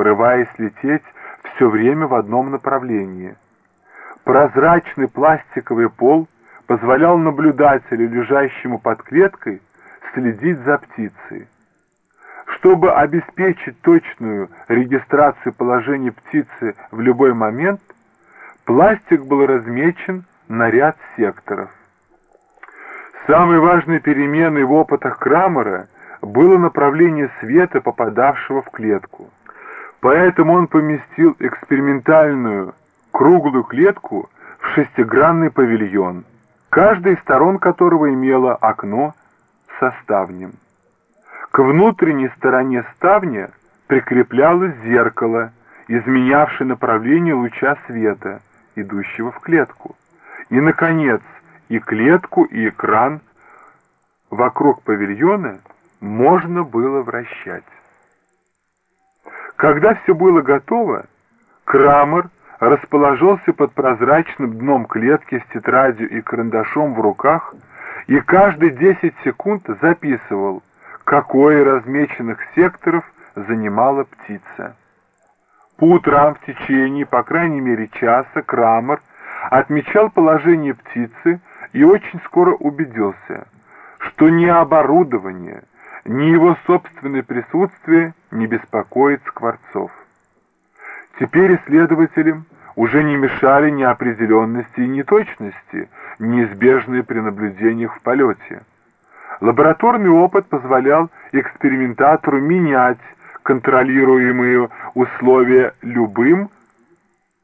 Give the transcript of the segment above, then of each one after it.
порываясь лететь все время в одном направлении. Прозрачный пластиковый пол позволял наблюдателю, лежащему под клеткой, следить за птицей. Чтобы обеспечить точную регистрацию положения птицы в любой момент, пластик был размечен на ряд секторов. Самой важной переменой в опытах Крамера было направление света, попадавшего в клетку. Поэтому он поместил экспериментальную круглую клетку в шестигранный павильон, каждая из сторон которого имела окно со ставнем. К внутренней стороне ставня прикреплялось зеркало, изменявшее направление луча света, идущего в клетку. И, наконец, и клетку, и экран вокруг павильона можно было вращать. Когда все было готово, Крамер расположился под прозрачным дном клетки с тетрадью и карандашом в руках и каждые 10 секунд записывал, какой размеченных секторов занимала птица. По утрам в течение, по крайней мере, часа Крамер отмечал положение птицы и очень скоро убедился, что ни оборудование, ни его собственное присутствие не беспокоит скворцов. Теперь исследователям уже не мешали неопределенности и неточности, неизбежные при наблюдениях в полете. Лабораторный опыт позволял экспериментатору менять контролируемые условия любым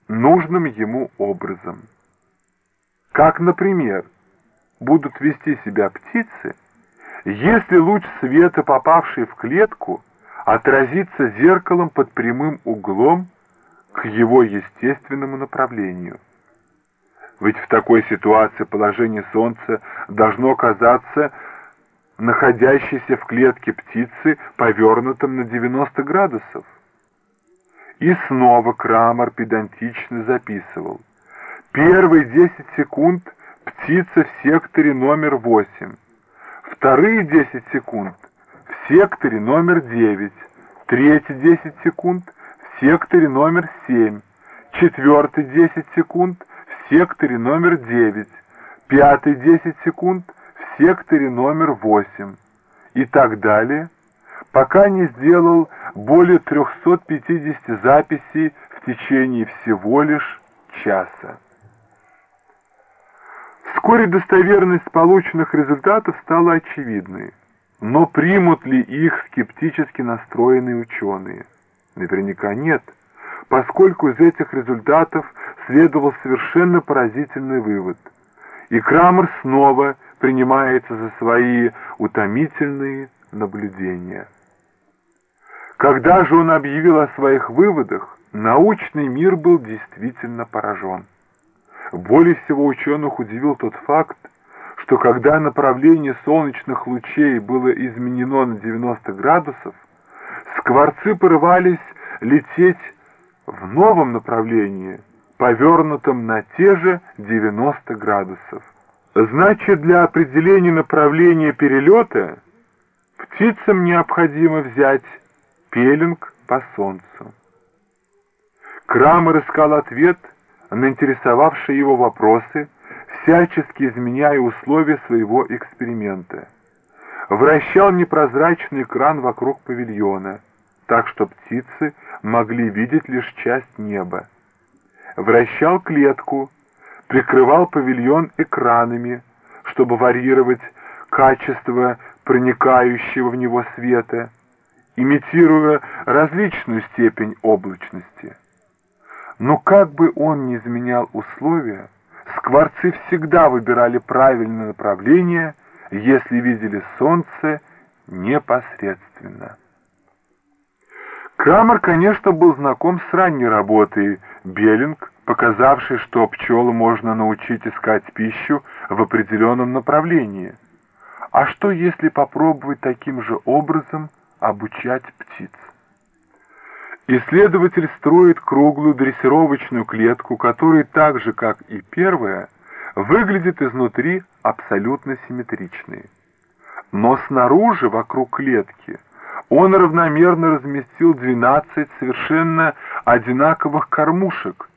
нужным ему образом. Как, например, будут вести себя птицы, если луч света, попавший в клетку, отразится зеркалом под прямым углом к его естественному направлению. Ведь в такой ситуации положение Солнца должно казаться находящейся в клетке птицы повернутым на 90 градусов. И снова Крамер педантично записывал. Первые 10 секунд птица в секторе номер 8. Вторые 10 секунд в секторе номер 9. Третьи 10 секунд в секторе номер 7. Четвертый 10 секунд в секторе номер 9. Пятый 10 секунд в секторе номер 8. И так далее, пока не сделал более 350 записей в течение всего лишь часа. Вскоре достоверность полученных результатов стала очевидной. Но примут ли их скептически настроенные ученые? Наверняка нет, поскольку из этих результатов следовал совершенно поразительный вывод. И Крамер снова принимается за свои утомительные наблюдения. Когда же он объявил о своих выводах, научный мир был действительно поражен. Более всего ученых удивил тот факт, что когда направление солнечных лучей было изменено на 90 градусов, скворцы порывались лететь в новом направлении, повернутом на те же 90 градусов. Значит, для определения направления перелета птицам необходимо взять пеленг по солнцу. Крамер искал ответ – на интересовавшие его вопросы, всячески изменяя условия своего эксперимента. Вращал непрозрачный экран вокруг павильона, так что птицы могли видеть лишь часть неба. Вращал клетку, прикрывал павильон экранами, чтобы варьировать качество проникающего в него света, имитируя различную степень облачности. Но как бы он ни изменял условия, скворцы всегда выбирали правильное направление, если видели солнце непосредственно. Крамер, конечно, был знаком с ранней работой Беллинг, показавшей, что пчелу можно научить искать пищу в определенном направлении. А что, если попробовать таким же образом обучать птиц? Исследователь строит круглую дрессировочную клетку, которая так же, как и первая, выглядит изнутри абсолютно симметричной. Но снаружи, вокруг клетки, Он равномерно разместил 12 совершенно одинаковых кормушек,